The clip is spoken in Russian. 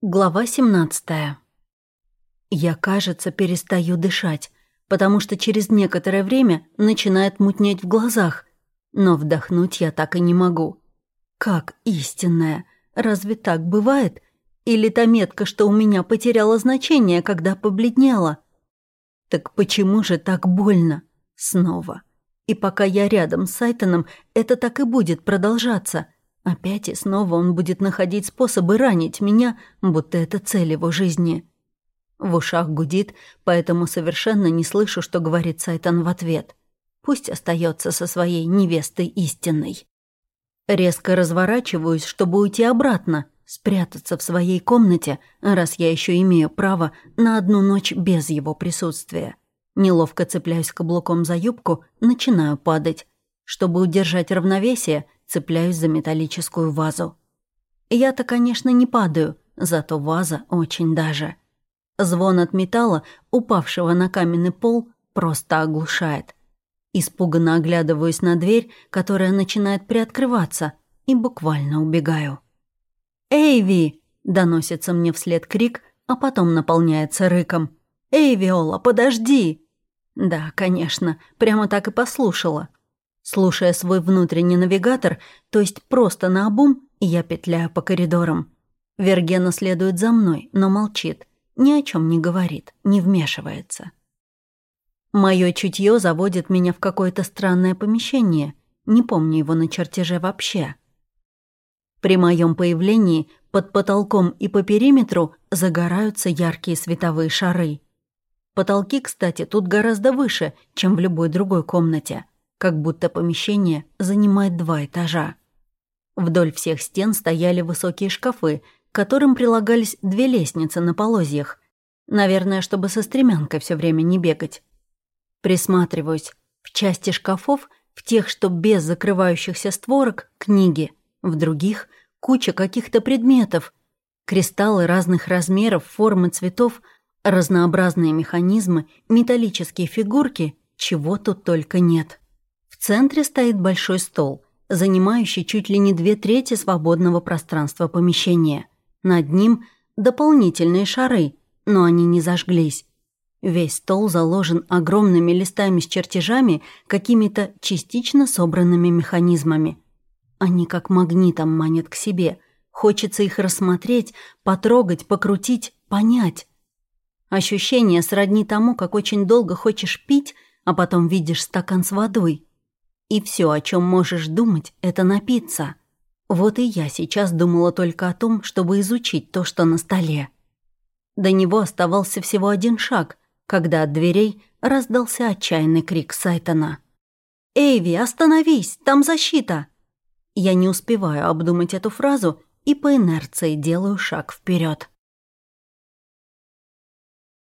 Глава 17. Я, кажется, перестаю дышать, потому что через некоторое время начинает мутнеть в глазах, но вдохнуть я так и не могу. Как истинная? Разве так бывает? Или та метка, что у меня потеряла значение, когда побледнела? Так почему же так больно? Снова. И пока я рядом с Сайтоном, это так и будет продолжаться — Опять и снова он будет находить способы ранить меня, будто это цель его жизни. В ушах гудит, поэтому совершенно не слышу, что говорит Сайтан в ответ. Пусть остается со своей невестой истинной. Резко разворачиваюсь, чтобы уйти обратно, спрятаться в своей комнате, раз я еще имею право на одну ночь без его присутствия. Неловко цепляюсь каблуком за юбку, начинаю падать. Чтобы удержать равновесие, цепляюсь за металлическую вазу. Я-то, конечно, не падаю, зато ваза очень даже. Звон от металла, упавшего на каменный пол, просто оглушает. Испуганно оглядываюсь на дверь, которая начинает приоткрываться, и буквально убегаю. «Эйви!» — доносится мне вслед крик, а потом наполняется рыком. «Эй, Виола, подожди!» Да, конечно, прямо так и послушала. Слушая свой внутренний навигатор, то есть просто наобум, я петляю по коридорам. Вергена следует за мной, но молчит, ни о чем не говорит, не вмешивается. Мое чутье заводит меня в какое-то странное помещение, не помню его на чертеже вообще. При моем появлении под потолком и по периметру загораются яркие световые шары. Потолки, кстати, тут гораздо выше, чем в любой другой комнате — как будто помещение занимает два этажа. Вдоль всех стен стояли высокие шкафы, к которым прилагались две лестницы на полозьях. Наверное, чтобы со стремянкой все время не бегать. Присматриваюсь. В части шкафов, в тех, что без закрывающихся створок, книги. В других — куча каких-то предметов. Кристаллы разных размеров, форм и цветов, разнообразные механизмы, металлические фигурки, чего тут только нет. В центре стоит большой стол, занимающий чуть ли не две трети свободного пространства помещения. Над ним дополнительные шары, но они не зажглись. Весь стол заложен огромными листами с чертежами, какими-то частично собранными механизмами. Они как магнитом манят к себе. Хочется их рассмотреть, потрогать, покрутить, понять. Ощущение сродни тому, как очень долго хочешь пить, а потом видишь стакан с водой. И все, о чем можешь думать, это напиться. Вот и я сейчас думала только о том, чтобы изучить то, что на столе. До него оставался всего один шаг, когда от дверей раздался отчаянный крик Сайтона. «Эйви, остановись! Там защита!» Я не успеваю обдумать эту фразу и по инерции делаю шаг вперед.